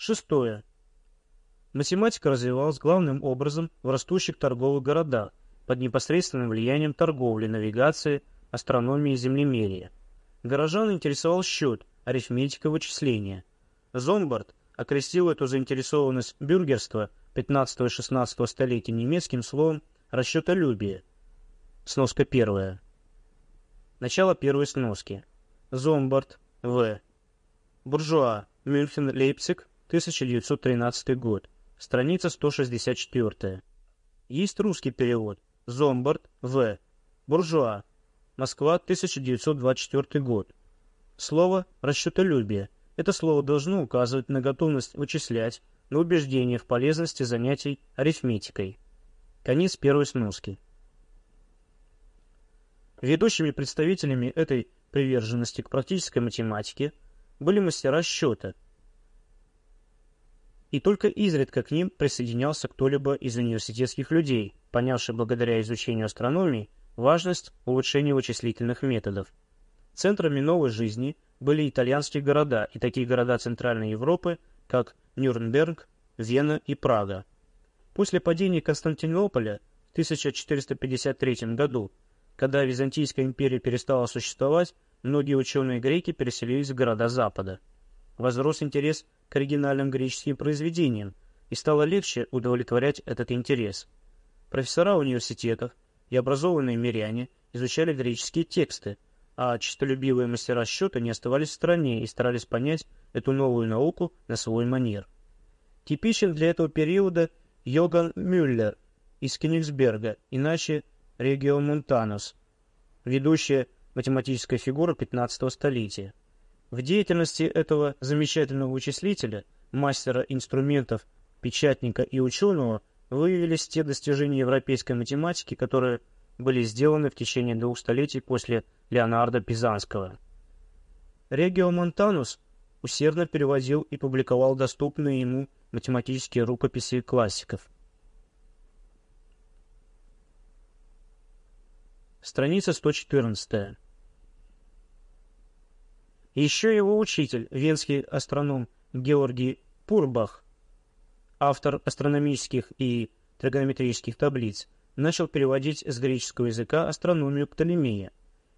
Шестое. Математика развивалась главным образом в растущих торговых городах под непосредственным влиянием торговли, навигации, астрономии и землемерия. Горожан интересовал счет, арифметика, вычисления. Зомбард окрестил эту заинтересованность бюргерства 15 и 16 столетий немецким словом «расчетолюбие». Сноска первая. Начало первой сноски. Зомбард, В. Буржуа, Мюнхен, Лейпциг, 1913 год. Страница 164. Есть русский перевод. Зомбард, В. Буржуа. Москва, 1924 год. Слово «расчетолюбие» Это слово должно указывать на готовность вычислять, на убеждение в полезности занятий арифметикой. Конец первой сноски. Ведущими представителями этой приверженности к практической математике были мастера счета, и только изредка к ним присоединялся кто-либо из университетских людей, понявший благодаря изучению астрономии важность улучшения вычислительных методов. Центрами новой жизни – были итальянские города и такие города Центральной Европы, как Нюрнберг, Вена и Прага. После падения Константинополя в 1453 году, когда Византийская империя перестала существовать, многие ученые-греки переселились в города Запада. Возрос интерес к оригинальным греческим произведениям, и стало легче удовлетворять этот интерес. Профессора университетов и образованные миряне изучали греческие тексты, а честолюбивые мастера счета не оставались в стороне и старались понять эту новую науку на свой манер. Типичен для этого периода Йоган Мюллер из Кенигсберга, иначе Регио Монтанус, ведущая математическая фигура 15 столетия. В деятельности этого замечательного вычислителя, мастера инструментов, печатника и ученого выявились те достижения европейской математики, которые были сделаны в течение двух столетий после Леонардо Пизанского. Регио Монтанус усердно переводил и публиковал доступные ему математические рукописи классиков. Страница 114. Еще его учитель, венский астроном Георгий Пурбах, автор астрономических и тригонометрических таблиц, начал переводить с греческого языка астрономию Птолемея.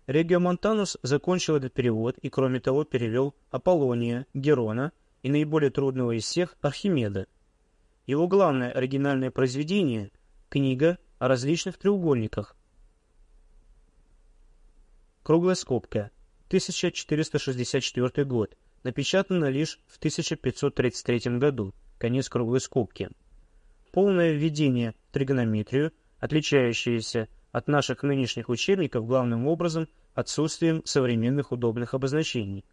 Региомонтанус закончил этот перевод и, кроме того, перевел Аполлония, Герона и наиболее трудного из всех Архимеда. Его главное оригинальное произведение – книга о различных треугольниках. Круглая скобка. 1464 год. Напечатано лишь в 1533 году. Конец круглой скобки. Полное введение в тригонометрию отличающиеся от наших нынешних учебников главным образом отсутствием современных удобных обозначений.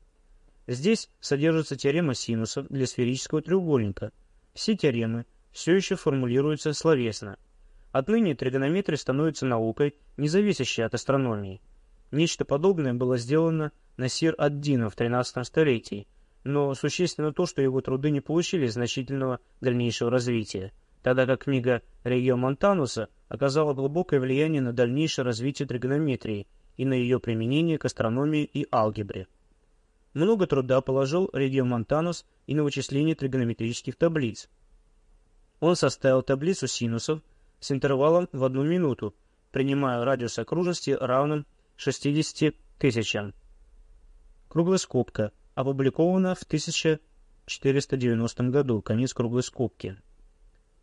Здесь содержится теорема синусов для сферического треугольника. Все теоремы все еще формулируются словесно. Отныне тригонометрия становится наукой, не зависящей от астрономии. Нечто подобное было сделано на сир Аддина в XIII столетии, но существенно то, что его труды не получили значительного дальнейшего развития – тогда как книга Регио Монтануса оказала глубокое влияние на дальнейшее развитие тригонометрии и на ее применение к астрономии и алгебре. Много труда положил Регио Монтанус и на вычисление тригонометрических таблиц. Он составил таблицу синусов с интервалом в одну минуту, принимая радиус окружности равным 60 тысячам. Круглая скобка. Опубликована в 1490 году. Конец круглой скобки.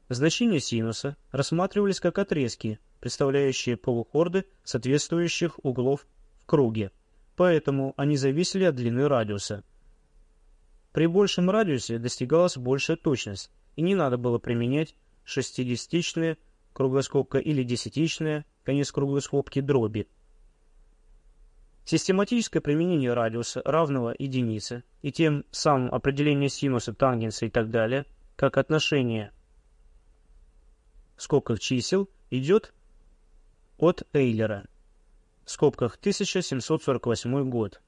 Значения синуса рассматривались как отрезки, представляющие полухорды соответствующих углов в круге, поэтому они зависели от длины радиуса. При большем радиусе достигалась большая точность, и не надо было применять шестидесятичные круглоскопка или десятичные, конец круглой скобки, дроби. Систематическое применение радиуса, равного единице, и тем самым определение синуса, тангенса и так далее, как отношение скобках чисел идет от Эйлера в скобках 1748 год.